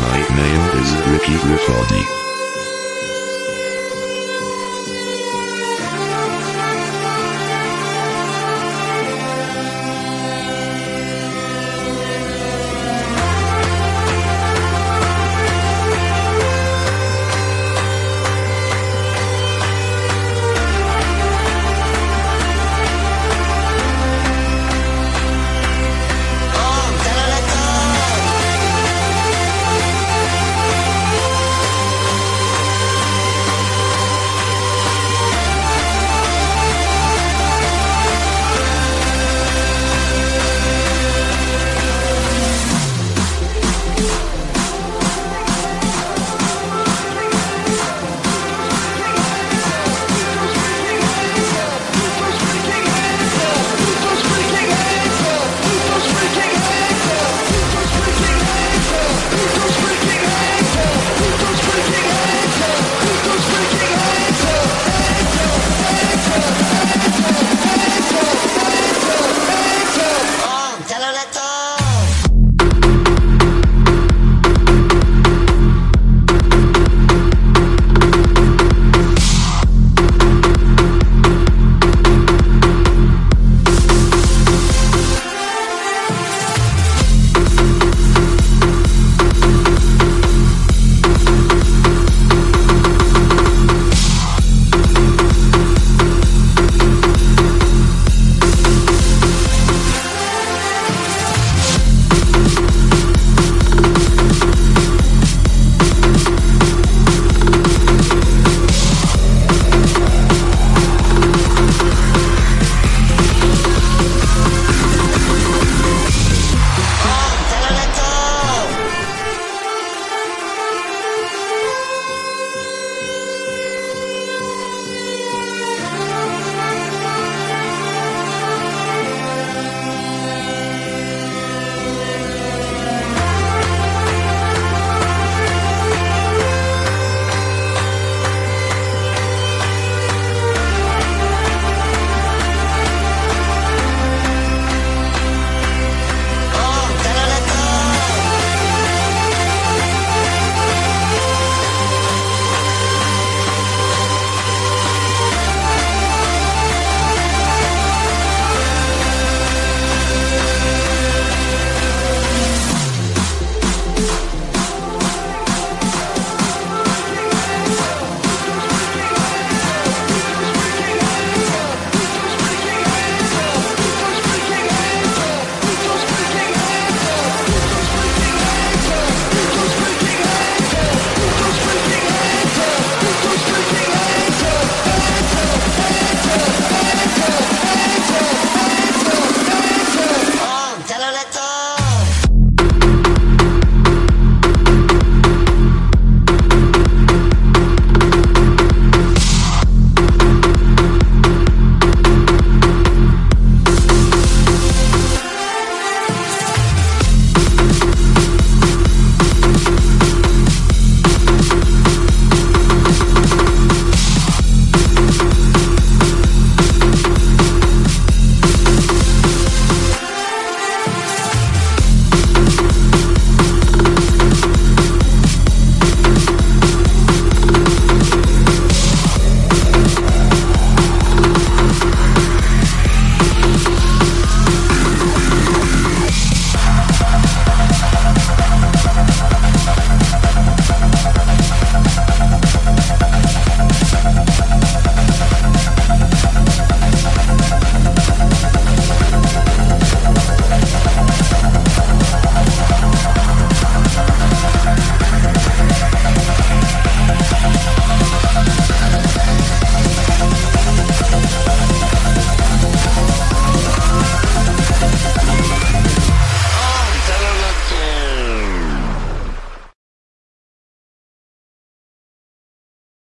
My name is Ricky Rifaldi.